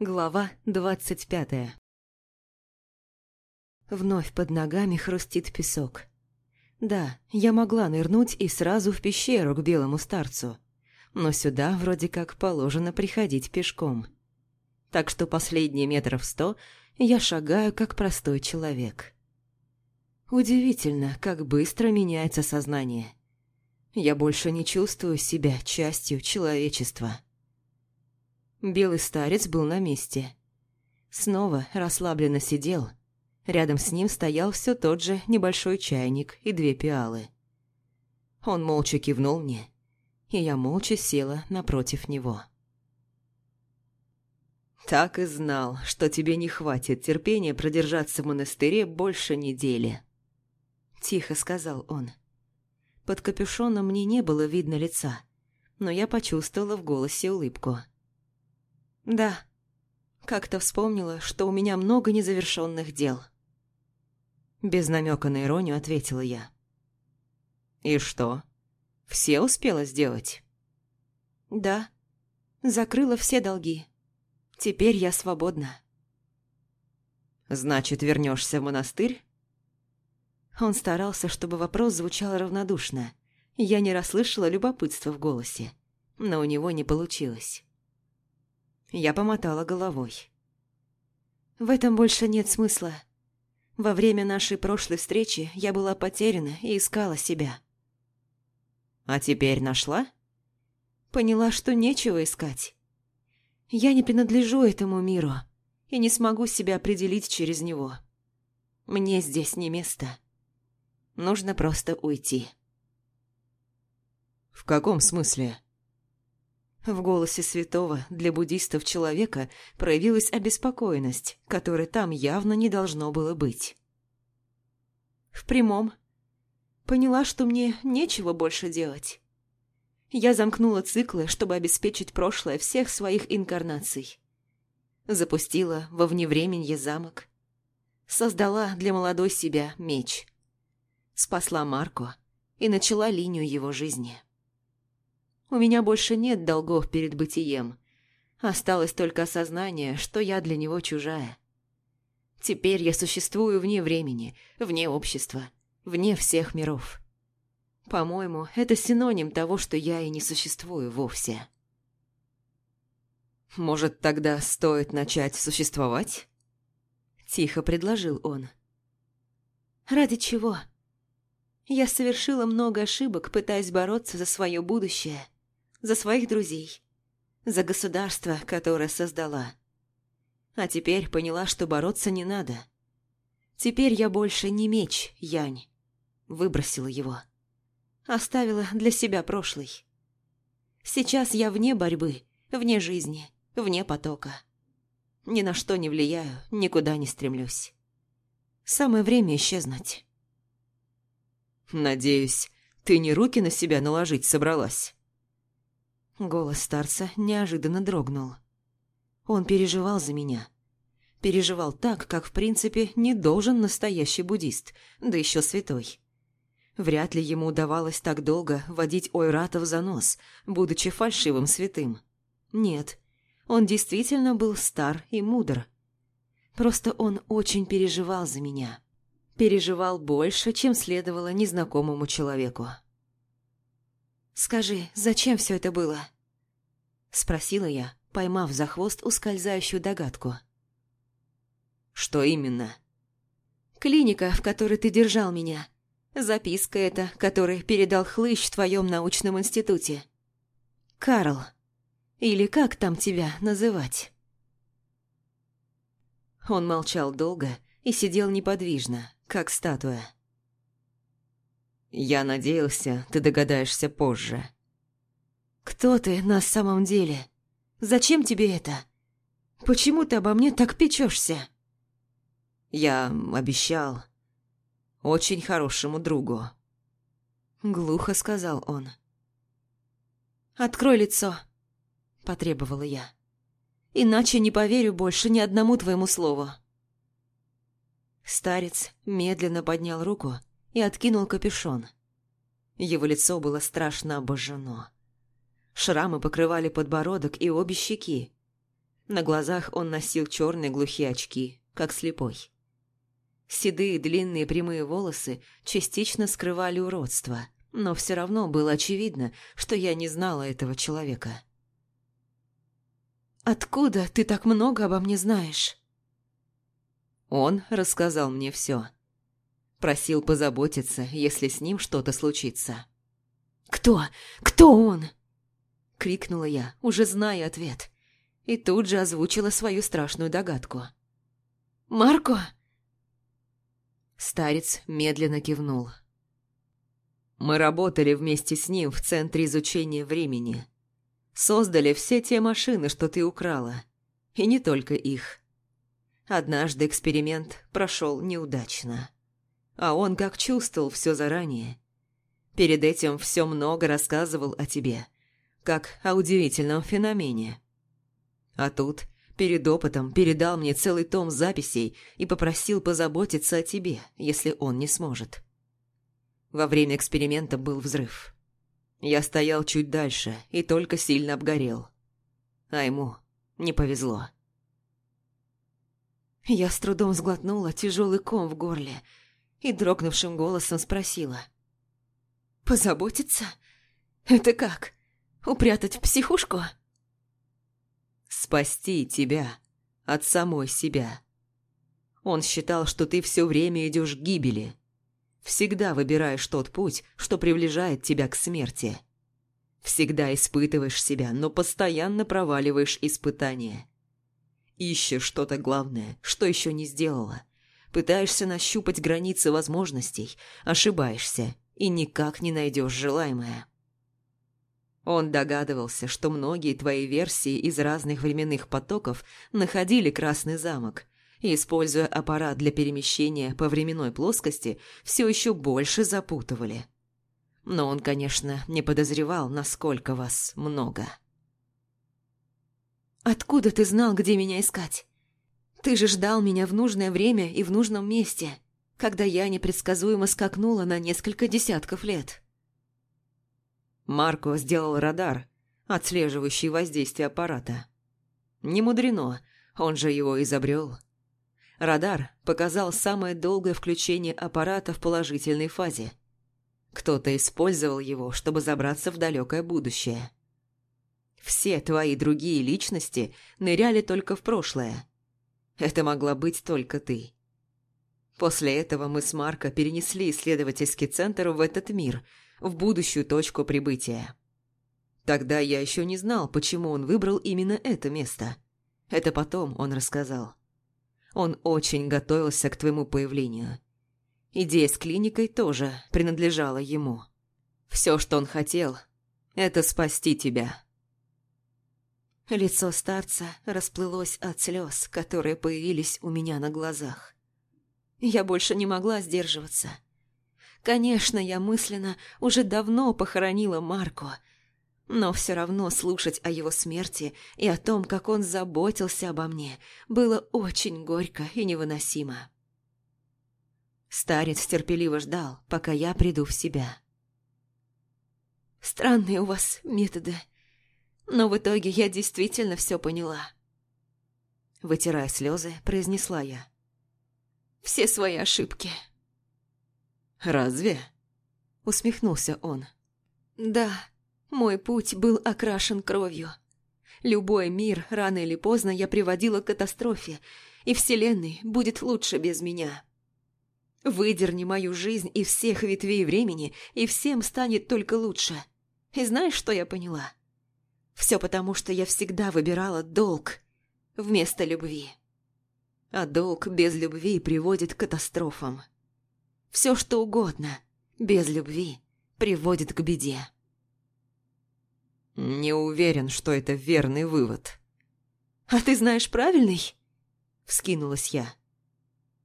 Глава двадцать пятая Вновь под ногами хрустит песок. Да, я могла нырнуть и сразу в пещеру к белому старцу, но сюда вроде как положено приходить пешком. Так что последние метров сто я шагаю как простой человек. Удивительно, как быстро меняется сознание. Я больше не чувствую себя частью человечества. Белый старец был на месте. Снова расслабленно сидел. Рядом с ним стоял все тот же небольшой чайник и две пиалы. Он молча кивнул мне, и я молча села напротив него. «Так и знал, что тебе не хватит терпения продержаться в монастыре больше недели», – тихо сказал он. Под капюшоном мне не было видно лица, но я почувствовала в голосе улыбку. Да. Как-то вспомнила, что у меня много незавершенных дел. Без намека на иронию ответила я. И что? Все успела сделать? Да. Закрыла все долги. Теперь я свободна. Значит, вернешься в монастырь? Он старался, чтобы вопрос звучал равнодушно. Я не расслышала любопытства в голосе, но у него не получилось. Я помотала головой. «В этом больше нет смысла. Во время нашей прошлой встречи я была потеряна и искала себя». «А теперь нашла?» «Поняла, что нечего искать. Я не принадлежу этому миру и не смогу себя определить через него. Мне здесь не место. Нужно просто уйти». «В каком смысле?» В голосе святого для буддистов человека проявилась обеспокоенность, которой там явно не должно было быть. В прямом. Поняла, что мне нечего больше делать. Я замкнула циклы, чтобы обеспечить прошлое всех своих инкарнаций. Запустила во вневременье замок. Создала для молодой себя меч. Спасла Марко и начала линию его жизни. У меня больше нет долгов перед бытием. Осталось только осознание, что я для него чужая. Теперь я существую вне времени, вне общества, вне всех миров. По-моему, это синоним того, что я и не существую вовсе. «Может, тогда стоит начать существовать?» Тихо предложил он. «Ради чего?» Я совершила много ошибок, пытаясь бороться за свое будущее – за своих друзей, за государство, которое создала. А теперь поняла, что бороться не надо. Теперь я больше не меч, Янь. Выбросила его. Оставила для себя прошлый. Сейчас я вне борьбы, вне жизни, вне потока. Ни на что не влияю, никуда не стремлюсь. Самое время исчезнуть. «Надеюсь, ты не руки на себя наложить собралась?» Голос старца неожиданно дрогнул. Он переживал за меня. Переживал так, как в принципе не должен настоящий буддист, да еще святой. Вряд ли ему удавалось так долго водить ойратов за нос, будучи фальшивым святым. Нет, он действительно был стар и мудр. Просто он очень переживал за меня. Переживал больше, чем следовало незнакомому человеку. «Скажи, зачем все это было?» Спросила я, поймав за хвост ускользающую догадку. «Что именно?» «Клиника, в которой ты держал меня. Записка эта, которую передал хлыщ в твоем научном институте. Карл. Или как там тебя называть?» Он молчал долго и сидел неподвижно, как статуя. Я надеялся, ты догадаешься позже. Кто ты на самом деле? Зачем тебе это? Почему ты обо мне так печешься? Я обещал. Очень хорошему другу. Глухо сказал он. «Открой лицо», — потребовала я. «Иначе не поверю больше ни одному твоему слову». Старец медленно поднял руку и откинул капюшон. Его лицо было страшно обожжено. Шрамы покрывали подбородок и обе щеки. На глазах он носил черные глухие очки, как слепой. Седые длинные прямые волосы частично скрывали уродство, но все равно было очевидно, что я не знала этого человека. «Откуда ты так много обо мне знаешь?» Он рассказал мне все. Просил позаботиться, если с ним что-то случится. «Кто? Кто он?» — крикнула я, уже зная ответ. И тут же озвучила свою страшную догадку. «Марко?» Старец медленно кивнул. «Мы работали вместе с ним в Центре изучения времени. Создали все те машины, что ты украла. И не только их. Однажды эксперимент прошел неудачно» а он как чувствовал все заранее. Перед этим все много рассказывал о тебе, как о удивительном феномене. А тут перед опытом передал мне целый том записей и попросил позаботиться о тебе, если он не сможет. Во время эксперимента был взрыв. Я стоял чуть дальше и только сильно обгорел. А ему не повезло. Я с трудом сглотнула тяжелый ком в горле – и дрогнувшим голосом спросила. «Позаботиться? Это как? Упрятать в психушку?» «Спасти тебя от самой себя. Он считал, что ты все время идешь к гибели. Всегда выбираешь тот путь, что приближает тебя к смерти. Всегда испытываешь себя, но постоянно проваливаешь испытания. Ищешь что-то главное, что еще не сделала – Пытаешься нащупать границы возможностей, ошибаешься и никак не найдешь желаемое. Он догадывался, что многие твои версии из разных временных потоков находили Красный замок, и, используя аппарат для перемещения по временной плоскости, все еще больше запутывали. Но он, конечно, не подозревал, насколько вас много. «Откуда ты знал, где меня искать?» Ты же ждал меня в нужное время и в нужном месте, когда я непредсказуемо скакнула на несколько десятков лет. Марко сделал радар, отслеживающий воздействие аппарата. Не мудрено, он же его изобрел. Радар показал самое долгое включение аппарата в положительной фазе. Кто-то использовал его, чтобы забраться в далекое будущее. Все твои другие личности ныряли только в прошлое, это могла быть только ты. После этого мы с Марко перенесли исследовательский центр в этот мир, в будущую точку прибытия. Тогда я еще не знал, почему он выбрал именно это место. Это потом он рассказал. Он очень готовился к твоему появлению. Идея с клиникой тоже принадлежала ему. Все, что он хотел, это спасти тебя. Лицо старца расплылось от слез, которые появились у меня на глазах. Я больше не могла сдерживаться. Конечно, я мысленно уже давно похоронила Марко, но все равно слушать о его смерти и о том, как он заботился обо мне, было очень горько и невыносимо. Старец терпеливо ждал, пока я приду в себя. «Странные у вас методы», но в итоге я действительно все поняла. Вытирая слезы, произнесла я. Все свои ошибки. «Разве?» Усмехнулся он. «Да, мой путь был окрашен кровью. Любой мир рано или поздно я приводила к катастрофе, и Вселенной будет лучше без меня». Выдерни мою жизнь и всех ветвей времени, и всем станет только лучше. И знаешь, что я поняла? Все потому, что я всегда выбирала долг вместо любви. А долг без любви приводит к катастрофам. Все что угодно без любви приводит к беде. Не уверен, что это верный вывод. А ты знаешь правильный? Вскинулась я.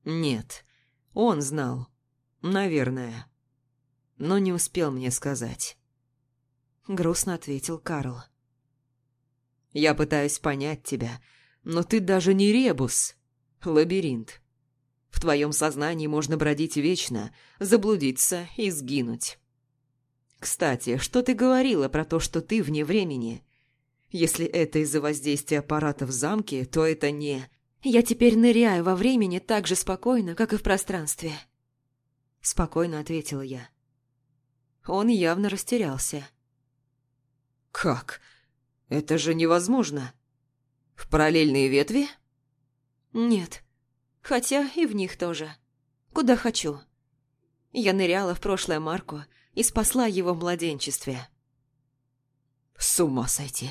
Нет, он знал. Наверное. Но не успел мне сказать. Грустно ответил Карл. Я пытаюсь понять тебя, но ты даже не ребус. Лабиринт. В твоем сознании можно бродить вечно, заблудиться и сгинуть. Кстати, что ты говорила про то, что ты вне времени? Если это из-за воздействия аппарата в замке, то это не... Я теперь ныряю во времени так же спокойно, как и в пространстве. Спокойно ответила я. Он явно растерялся. «Как? «Это же невозможно!» «В параллельные ветви?» «Нет. Хотя и в них тоже. Куда хочу». Я ныряла в прошлое Марку и спасла его в младенчестве. «С ума сойти!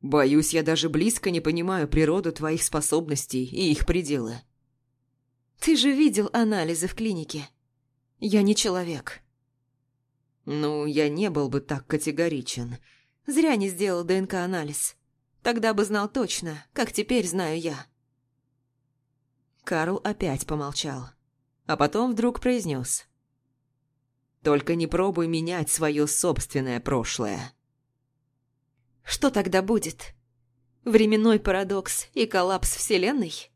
Боюсь, я даже близко не понимаю природу твоих способностей и их пределы». «Ты же видел анализы в клинике. Я не человек». «Ну, я не был бы так категоричен». Зря не сделал ДНК-анализ. Тогда бы знал точно, как теперь знаю я. Карл опять помолчал, а потом вдруг произнес. «Только не пробуй менять свое собственное прошлое». «Что тогда будет? Временной парадокс и коллапс Вселенной?»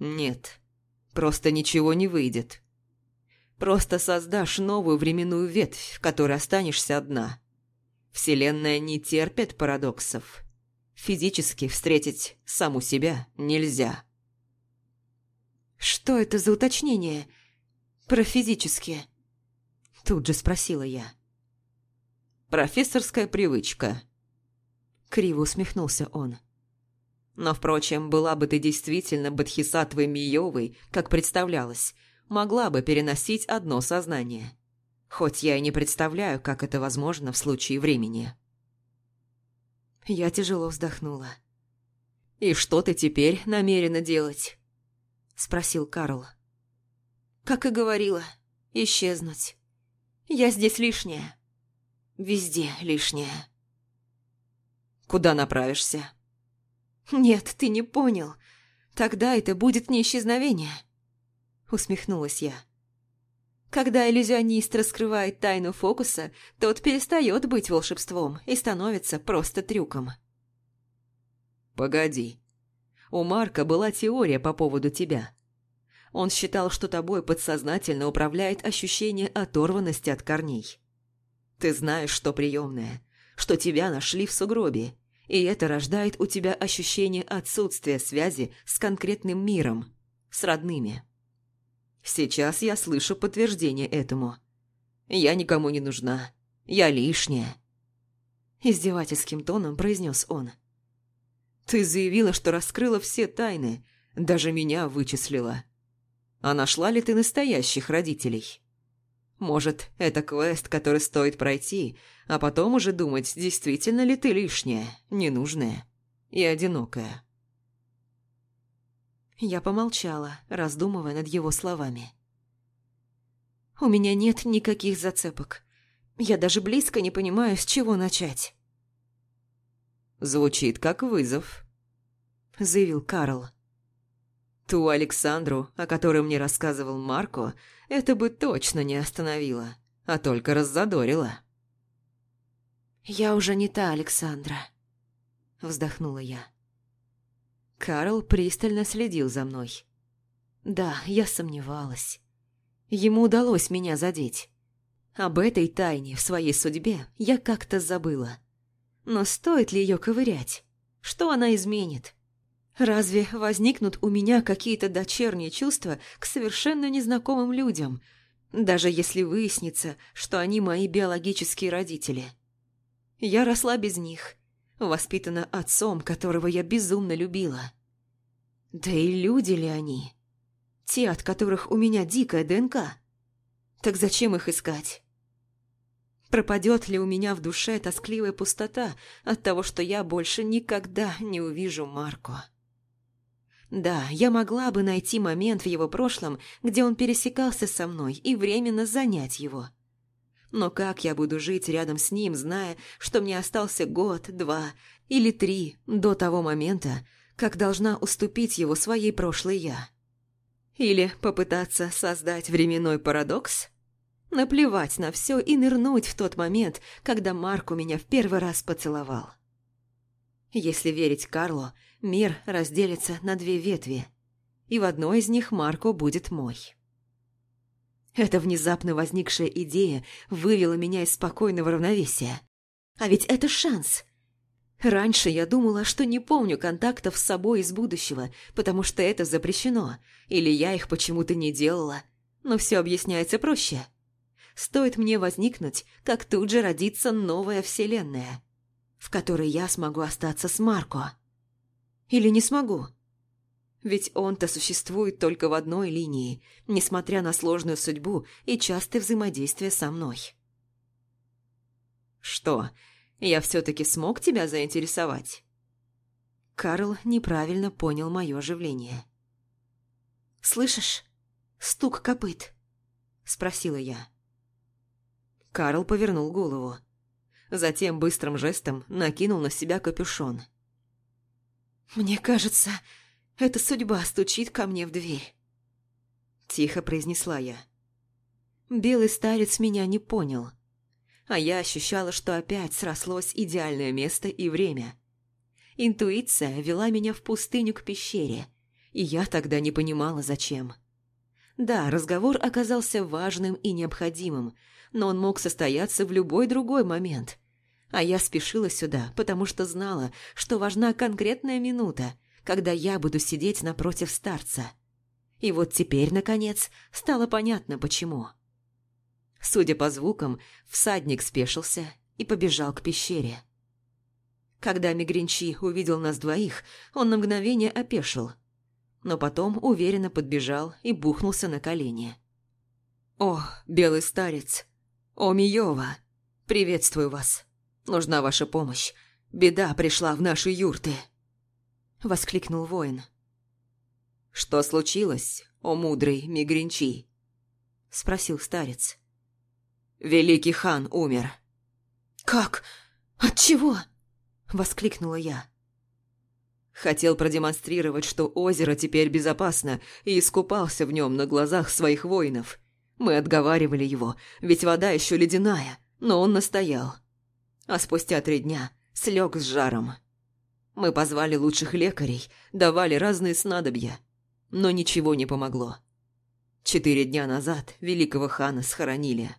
«Нет, просто ничего не выйдет. Просто создашь новую временную ветвь, в которой останешься одна» Вселенная не терпит парадоксов. Физически встретить саму себя нельзя. «Что это за уточнение? Про физически?» Тут же спросила я. «Профессорская привычка». Криво усмехнулся он. Но, впрочем, была бы ты действительно Бадхисатвой Миёвой, как представлялось, могла бы переносить одно сознание хоть я и не представляю, как это возможно в случае времени. Я тяжело вздохнула. «И что ты теперь намерена делать?» – спросил Карл. «Как и говорила, исчезнуть. Я здесь лишняя. Везде лишняя». «Куда направишься?» «Нет, ты не понял. Тогда это будет не исчезновение», – усмехнулась я. Когда иллюзионист раскрывает тайну фокуса, тот перестает быть волшебством и становится просто трюком. «Погоди. У Марка была теория по поводу тебя. Он считал, что тобой подсознательно управляет ощущение оторванности от корней. Ты знаешь, что приемное, что тебя нашли в сугробе, и это рождает у тебя ощущение отсутствия связи с конкретным миром, с родными». Сейчас я слышу подтверждение этому. Я никому не нужна. Я лишняя. Издевательским тоном произнес он. Ты заявила, что раскрыла все тайны, даже меня вычислила. А нашла ли ты настоящих родителей? Может, это квест, который стоит пройти, а потом уже думать, действительно ли ты лишняя, ненужная и одинокая. Я помолчала, раздумывая над его словами. «У меня нет никаких зацепок. Я даже близко не понимаю, с чего начать». «Звучит как вызов», — заявил Карл. «Ту Александру, о которой мне рассказывал Марко, это бы точно не остановило, а только раззадорило». «Я уже не та Александра», — вздохнула я. Карл пристально следил за мной. Да, я сомневалась. Ему удалось меня задеть. Об этой тайне в своей судьбе я как-то забыла. Но стоит ли ее ковырять? Что она изменит? Разве возникнут у меня какие-то дочерние чувства к совершенно незнакомым людям, даже если выяснится, что они мои биологические родители? Я росла без них – воспитана отцом, которого я безумно любила. Да и люди ли они? Те, от которых у меня дикая ДНК. Так зачем их искать? Пропадет ли у меня в душе тоскливая пустота от того, что я больше никогда не увижу Марко? Да, я могла бы найти момент в его прошлом, где он пересекался со мной и временно занять его – но как я буду жить рядом с ним, зная, что мне остался год, два или три до того момента, как должна уступить его своей прошлой «я»? Или попытаться создать временной парадокс? Наплевать на все и нырнуть в тот момент, когда Марк у меня в первый раз поцеловал. Если верить Карлу, мир разделится на две ветви, и в одной из них Марко будет мой. Эта внезапно возникшая идея вывела меня из спокойного равновесия. А ведь это шанс. Раньше я думала, что не помню контактов с собой из будущего, потому что это запрещено, или я их почему-то не делала. Но все объясняется проще. Стоит мне возникнуть, как тут же родится новая вселенная, в которой я смогу остаться с Марко. Или не смогу. Ведь он-то существует только в одной линии, несмотря на сложную судьбу и частое взаимодействие со мной. «Что, я все-таки смог тебя заинтересовать?» Карл неправильно понял мое оживление. «Слышишь? Стук копыт?» – спросила я. Карл повернул голову. Затем быстрым жестом накинул на себя капюшон. «Мне кажется, эта судьба стучит ко мне в дверь. Тихо произнесла я. Белый старец меня не понял. А я ощущала, что опять срослось идеальное место и время. Интуиция вела меня в пустыню к пещере, и я тогда не понимала, зачем. Да, разговор оказался важным и необходимым, но он мог состояться в любой другой момент. А я спешила сюда, потому что знала, что важна конкретная минута, когда я буду сидеть напротив старца. И вот теперь, наконец, стало понятно, почему. Судя по звукам, всадник спешился и побежал к пещере. Когда Мигринчи увидел нас двоих, он на мгновение опешил, но потом уверенно подбежал и бухнулся на колени. «О, белый старец! О, Миёва! Приветствую вас! Нужна ваша помощь! Беда пришла в наши юрты!» Воскликнул воин. «Что случилось, о мудрый Мигринчи?» Спросил старец. «Великий хан умер». «Как? От чего?» Воскликнула я. Хотел продемонстрировать, что озеро теперь безопасно, и искупался в нем на глазах своих воинов. Мы отговаривали его, ведь вода еще ледяная, но он настоял. А спустя три дня слег с жаром. Мы позвали лучших лекарей, давали разные снадобья, но ничего не помогло. Четыре дня назад великого хана схоронили.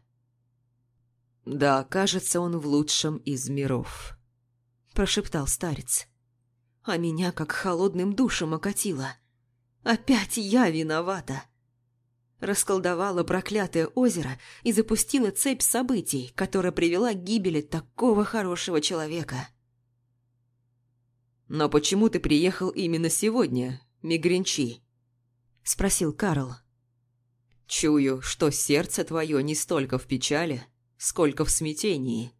«Да, кажется, он в лучшем из миров», – прошептал старец. «А меня как холодным душем окатило. Опять я виновата!» Расколдовала проклятое озеро и запустила цепь событий, которая привела к гибели такого хорошего человека. «Но почему ты приехал именно сегодня, Мигринчи?» – спросил Карл. «Чую, что сердце твое не столько в печали, сколько в смятении.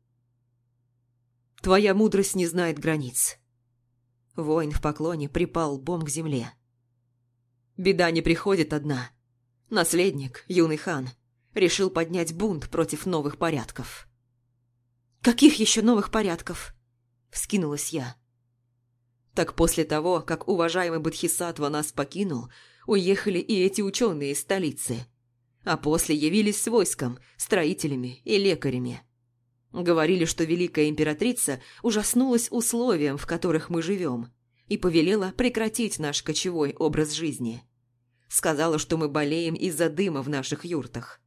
Твоя мудрость не знает границ». Воин в поклоне припал лбом к земле. «Беда не приходит одна. Наследник, юный хан, решил поднять бунт против новых порядков». «Каких еще новых порядков?» – вскинулась я. Так после того, как уважаемый Бодхисаттва нас покинул, уехали и эти ученые из столицы. А после явились с войском, строителями и лекарями. Говорили, что великая императрица ужаснулась условиям, в которых мы живем, и повелела прекратить наш кочевой образ жизни. Сказала, что мы болеем из-за дыма в наших юртах.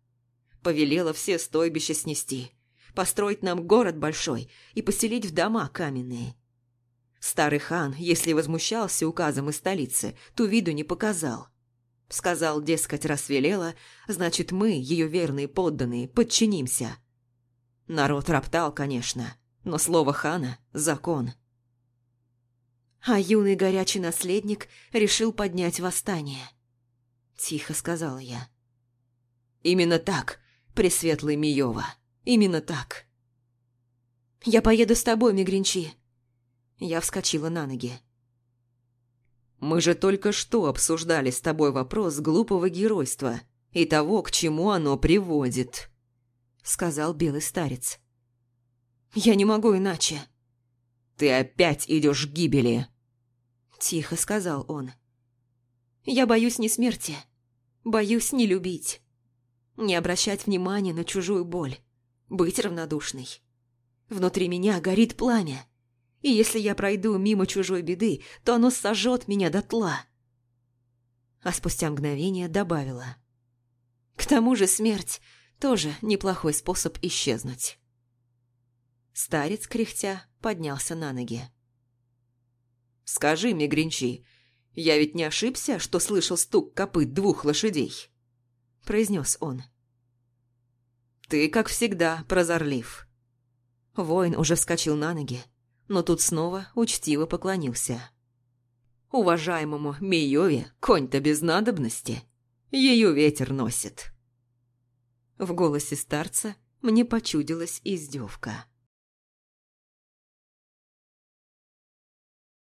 Повелела все стойбища снести, построить нам город большой и поселить в дома каменные – Старый хан, если возмущался указом из столицы, ту виду не показал. Сказал, дескать, раз велела, значит, мы, ее верные подданные, подчинимся. Народ роптал, конечно, но слово хана – закон. А юный горячий наследник решил поднять восстание. Тихо сказала я. «Именно так, Пресветлый Миёва, именно так». «Я поеду с тобой, Мигринчи», я вскочила на ноги. «Мы же только что обсуждали с тобой вопрос глупого геройства и того, к чему оно приводит», — сказал белый старец. «Я не могу иначе». «Ты опять идешь к гибели», — тихо сказал он. «Я боюсь не смерти, боюсь не любить, не обращать внимания на чужую боль, быть равнодушной. Внутри меня горит пламя» и если я пройду мимо чужой беды, то оно сожжет меня дотла. А спустя мгновение добавила. К тому же смерть тоже неплохой способ исчезнуть. Старец, кряхтя, поднялся на ноги. «Скажи мне, Гринчи, я ведь не ошибся, что слышал стук копыт двух лошадей?» произнес он. «Ты, как всегда, прозорлив». Воин уже вскочил на ноги, но тут снова учтиво поклонился. «Уважаемому Мейове конь-то без надобности. Ее ветер носит». В голосе старца мне почудилась издевка.